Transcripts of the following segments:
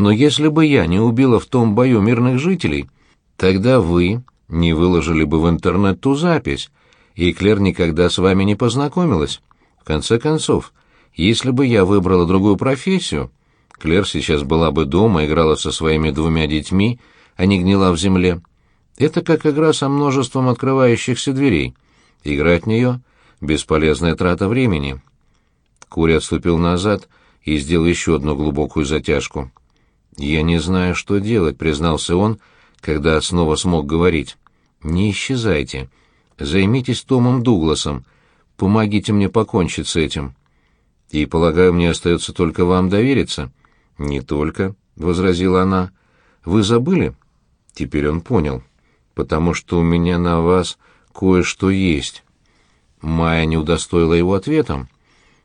Но если бы я не убила в том бою мирных жителей, тогда вы не выложили бы в интернет ту запись, и Клер никогда с вами не познакомилась. В конце концов, если бы я выбрала другую профессию, Клер сейчас была бы дома, играла со своими двумя детьми, а не гнила в земле. Это как игра со множеством открывающихся дверей. Играть в нее — бесполезная трата времени. Кури отступил назад и сделал еще одну глубокую затяжку. «Я не знаю, что делать», — признался он, когда снова смог говорить. «Не исчезайте. Займитесь Томом Дугласом. Помогите мне покончить с этим». «И, полагаю, мне остается только вам довериться». «Не только», — возразила она. «Вы забыли?» Теперь он понял. «Потому что у меня на вас кое-что есть». Майя не удостоила его ответом.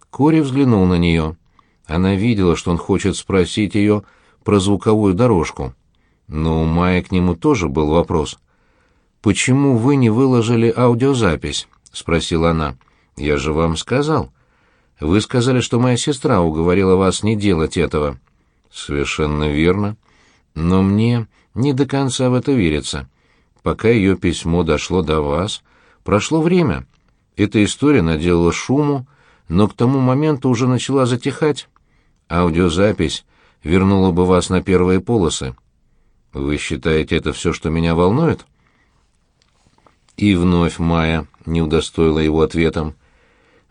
Кори взглянул на нее. Она видела, что он хочет спросить ее про звуковую дорожку. Но у Майи к нему тоже был вопрос. «Почему вы не выложили аудиозапись?» — спросила она. «Я же вам сказал. Вы сказали, что моя сестра уговорила вас не делать этого». Совершенно верно. Но мне не до конца в это верится. Пока ее письмо дошло до вас, прошло время. Эта история наделала шуму, но к тому моменту уже начала затихать. Аудиозапись вернула бы вас на первые полосы. Вы считаете это все, что меня волнует? И вновь Майя не удостоила его ответом.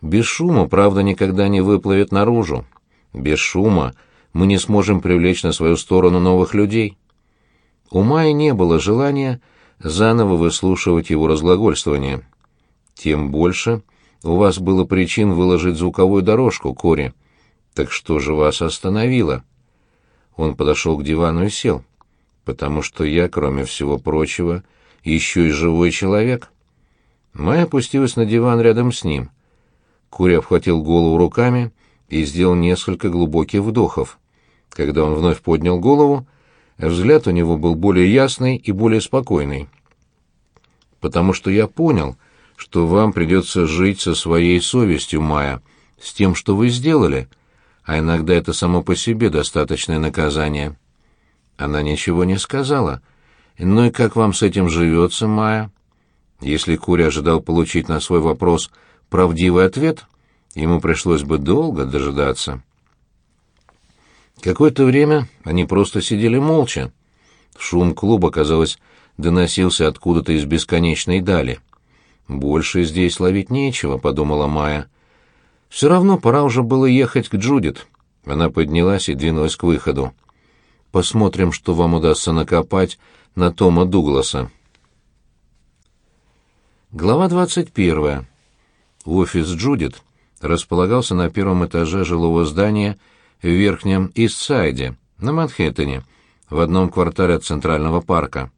Без шума правда никогда не выплывет наружу. Без шума мы не сможем привлечь на свою сторону новых людей. У Майи не было желания заново выслушивать его разглагольствование. Тем больше у вас было причин выложить звуковую дорожку, Кори. Так что же вас остановило? Он подошел к дивану и сел. Потому что я, кроме всего прочего, еще и живой человек. Майя опустилась на диван рядом с ним. Кури обхватил голову руками и сделал несколько глубоких вдохов. Когда он вновь поднял голову, взгляд у него был более ясный и более спокойный. «Потому что я понял, что вам придется жить со своей совестью, Майя, с тем, что вы сделали, а иногда это само по себе достаточное наказание». Она ничего не сказала. «Ну и как вам с этим живется, Майя?» Если Кури ожидал получить на свой вопрос правдивый ответ, ему пришлось бы долго дожидаться. Какое-то время они просто сидели молча. Шум клуба, казалось, доносился откуда-то из бесконечной дали. «Больше здесь ловить нечего», — подумала Майя. «Все равно пора уже было ехать к Джудит». Она поднялась и двинулась к выходу. «Посмотрим, что вам удастся накопать на Тома Дугласа». Глава двадцать первая. Офис Джудит располагался на первом этаже жилого здания — в Верхнем Истсайде, на Манхэттене, в одном квартале от Центрального парка.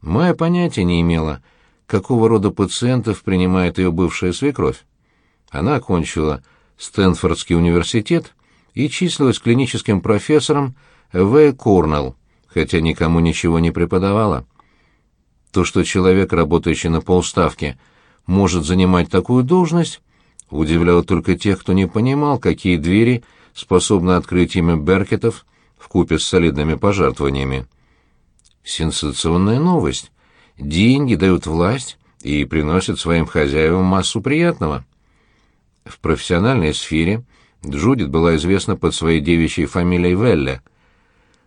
Майя понятия не имела, какого рода пациентов принимает ее бывшая свекровь. Она окончила Стэнфордский университет и числилась клиническим профессором В. Корнелл, хотя никому ничего не преподавала. То, что человек, работающий на полставки, может занимать такую должность, удивляло только тех, кто не понимал, какие двери способна открыть имя Беркетов в купе с солидными пожертвованиями. Сенсационная новость. Деньги дают власть и приносят своим хозяевам массу приятного. В профессиональной сфере Джудит была известна под своей девичьей фамилией Велле.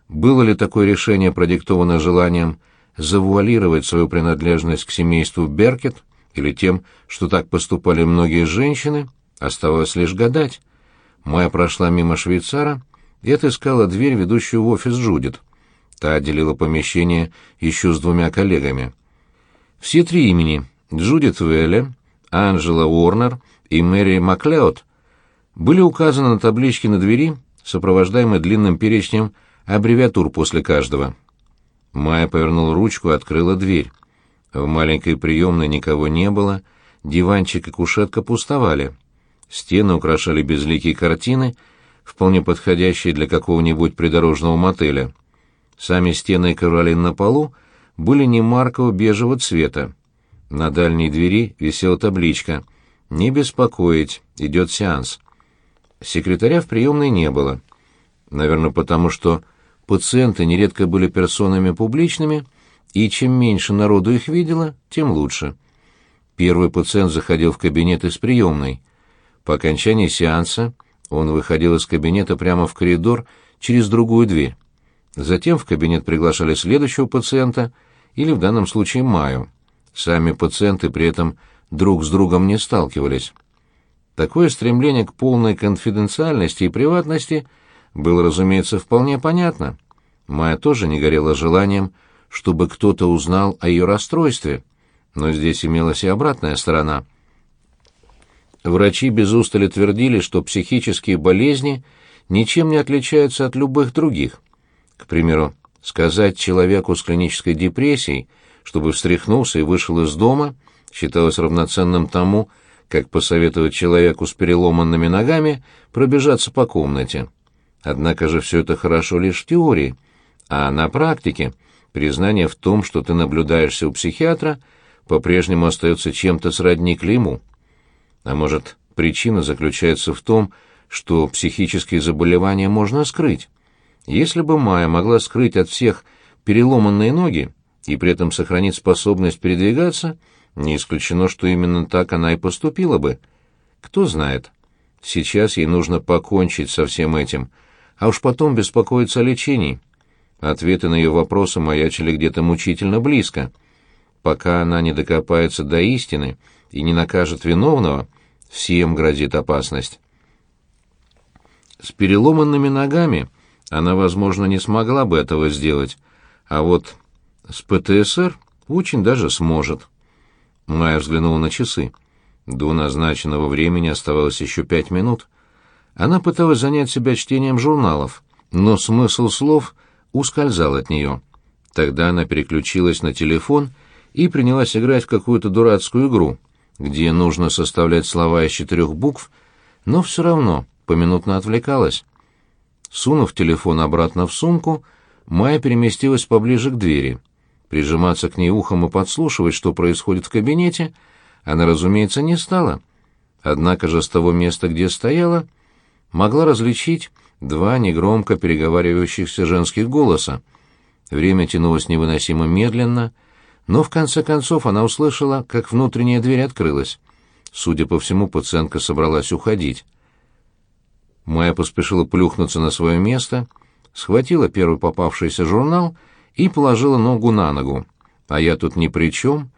Было ли такое решение продиктовано желанием завуалировать свою принадлежность к семейству Беркет или тем, что так поступали многие женщины, оставалось лишь гадать. Майя прошла мимо швейцара и отыскала дверь, ведущую в офис Джудит. Та отделила помещение еще с двумя коллегами. Все три имени — Джудит Велле, Анжела Уорнер и Мэри Маклеод — были указаны на табличке на двери, сопровождаемой длинным перечнем аббревиатур после каждого. Майя повернула ручку и открыла дверь. В маленькой приемной никого не было, диванчик и кушетка пустовали. Стены украшали безликие картины, вполне подходящие для какого-нибудь придорожного мотеля. Сами стены и ковролин на полу были не маркового бежевого цвета. На дальней двери висела табличка «Не беспокоить, идет сеанс». Секретаря в приемной не было. Наверное, потому что Пациенты нередко были персонами публичными, и чем меньше народу их видело, тем лучше. Первый пациент заходил в кабинет из приемной. По окончании сеанса он выходил из кабинета прямо в коридор через другую дверь. Затем в кабинет приглашали следующего пациента или в данном случае Маю. Сами пациенты при этом друг с другом не сталкивались. Такое стремление к полной конфиденциальности и приватности было, разумеется, вполне понятно. Майя тоже не горела желанием, чтобы кто-то узнал о ее расстройстве, но здесь имелась и обратная сторона. Врачи без устали твердили, что психические болезни ничем не отличаются от любых других. К примеру, сказать человеку с клинической депрессией, чтобы встряхнулся и вышел из дома, считалось равноценным тому, как посоветовать человеку с переломанными ногами пробежаться по комнате. Однако же все это хорошо лишь в теории, а на практике признание в том, что ты наблюдаешься у психиатра, по-прежнему остается чем-то сродни клейму. А может, причина заключается в том, что психические заболевания можно скрыть. Если бы Майя могла скрыть от всех переломанные ноги и при этом сохранить способность передвигаться, не исключено, что именно так она и поступила бы. Кто знает. Сейчас ей нужно покончить со всем этим, а уж потом беспокоиться о лечении. Ответы на ее вопросы маячили где-то мучительно близко. Пока она не докопается до истины и не накажет виновного, всем грозит опасность. С переломанными ногами она, возможно, не смогла бы этого сделать, а вот с ПТСР очень даже сможет. Майя взглянула на часы. До назначенного времени оставалось еще пять минут. Она пыталась занять себя чтением журналов, но смысл слов ускользал от нее. Тогда она переключилась на телефон и принялась играть в какую-то дурацкую игру, где нужно составлять слова из четырех букв, но все равно поминутно отвлекалась. Сунув телефон обратно в сумку, Майя переместилась поближе к двери. Прижиматься к ней ухом и подслушивать, что происходит в кабинете, она, разумеется, не стала. Однако же с того места, где стояла, могла различить два негромко переговаривающихся женских голоса. Время тянулось невыносимо медленно, но в конце концов она услышала, как внутренняя дверь открылась. Судя по всему, пациентка собралась уходить. Майя поспешила плюхнуться на свое место, схватила первый попавшийся журнал и положила ногу на ногу. А я тут ни при чем.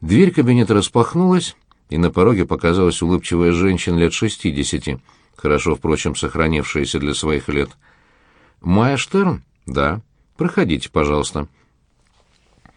Дверь кабинета распахнулась, и на пороге показалась улыбчивая женщина лет шестидесяти, хорошо, впрочем, сохранившаяся для своих лет. «Майя Штерн?» «Да. Проходите, пожалуйста».